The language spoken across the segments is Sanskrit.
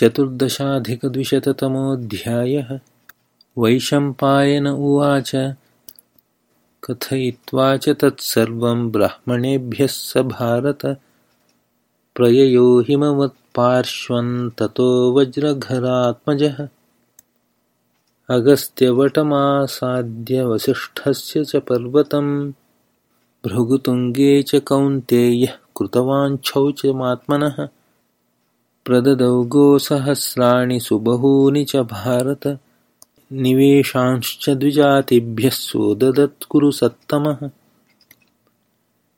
चतुर्दशाधिकद्विशततमोऽध्यायः। वैशम्पायन उवाच। कथयित्वा च तत्सर्वं ब्राह्मणेभ्यः स भारत। प्रययो हिमवत्पार्श्वन्ततो वज्रघरात्मजः। अगस्त्यवटमासाद्यवसिष्ठस्य च पर्वतं भृगुतुङ्गे च कौन्तेयः कृतवाञ्छौचमात्मनः प्रददौ गोसहस्राणि सुबहूनि च भारत। निवेशांश्च द्विजातिभ्यः सोददत्कुरु सत्तमः।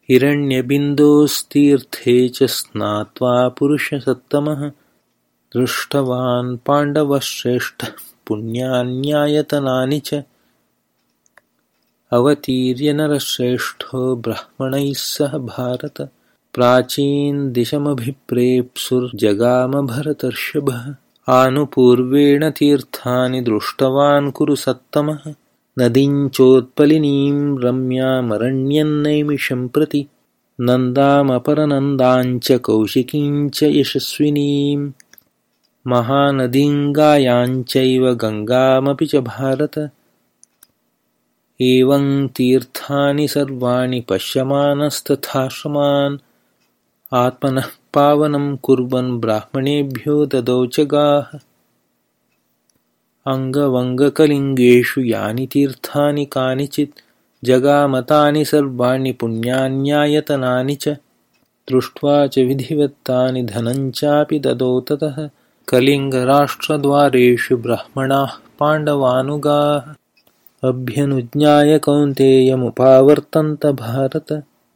हिरण्यबिन्दोस्तीर्थे च स्नात्वा पुरुषसत्तमः दृष्टवान् पाण्डवश्रेष्ठः पुण्यान्यायतनानि च। अवतीर्य नरश्रेष्ठो ब्राह्मणैः सह भारत प्राचीनदिशमभिप्रेप्सुर्जगामभरतर्षभः। आनुपूर्वेण तीर्थानि दृष्टवान् कुरु सत्तमः। नदीञ्चोत्पलिनीं रम्यामरण्यन्नैमिषं प्रति। नन्दामपरनन्दाञ्च कौशिकीञ्च यशस्विनीं महानदीङ्गायाञ्चैव गङ्गामपि च भारत। एवं तीर्थानि सर्वाणि पश्यमानस्तथाश्रमान् आत्मनः पावनं कुर्वन् ब्राह्मणेभ्यो ददौ च गाः। अङ्गवङ्गकलिङ्गेषु यानि तीर्थानि कानिचित् जगामतानि सर्वाणि पुण्यान्यायतनानि च दृष्ट्वा च विधिवत्तानि धनञ्चापि ददौ ततः। कलिङ्गराष्ट्रद्वारेषु ब्राह्मणाः पाण्डवानुगाः। अभ्यनुज्ञाय कौन्तेयमुपावर्तन्त भारत